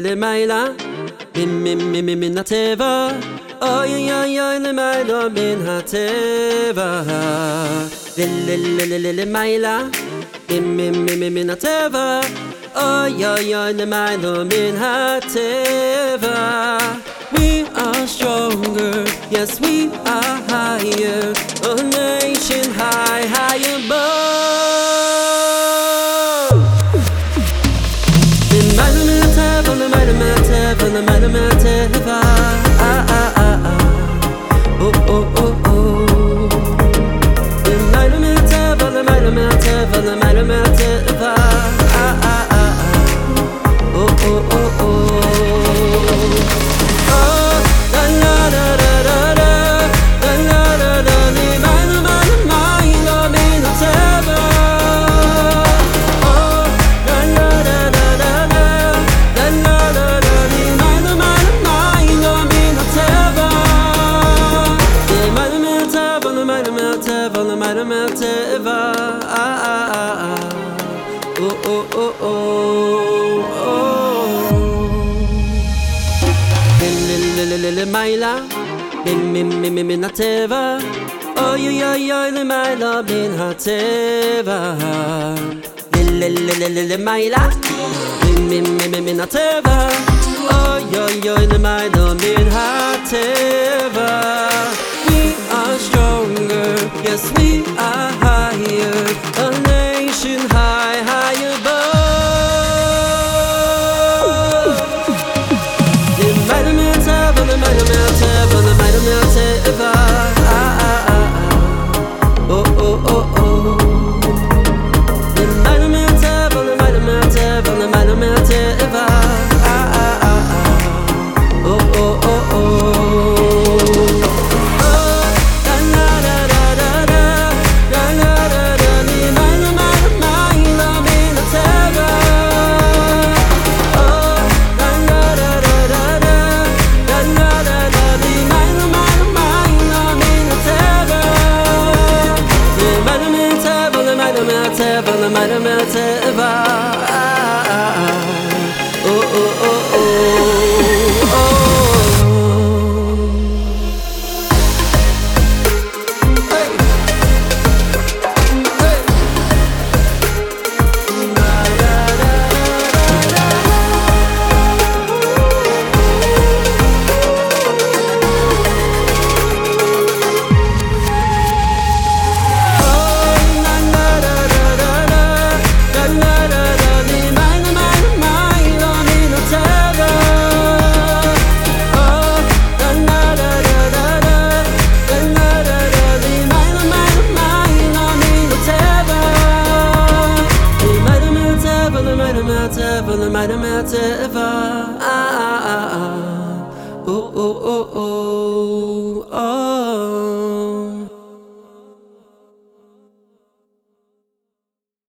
למעלה, מן הטבע, אוי אוי אוי למעלה מן הטבע. למעלה, מן הטבע, אוי אוי אוי למעלה מן הטבע. We are stronger, yes we are higher, matter, matter מהטבע, למעלה מהטבע. אה, אה, אה, אה. או, או, או, או, או. למעלה, מן הטבע, אוי אוי אוי אוי למעלה מן הטבע. למעלה, מן הטבע, אוי אוי אוי למעלה מן Yes, we are higher. מעצב, על המעלה מעצבה מעצב, ולמעלה מהצבע. אה אה אה אה. או או או או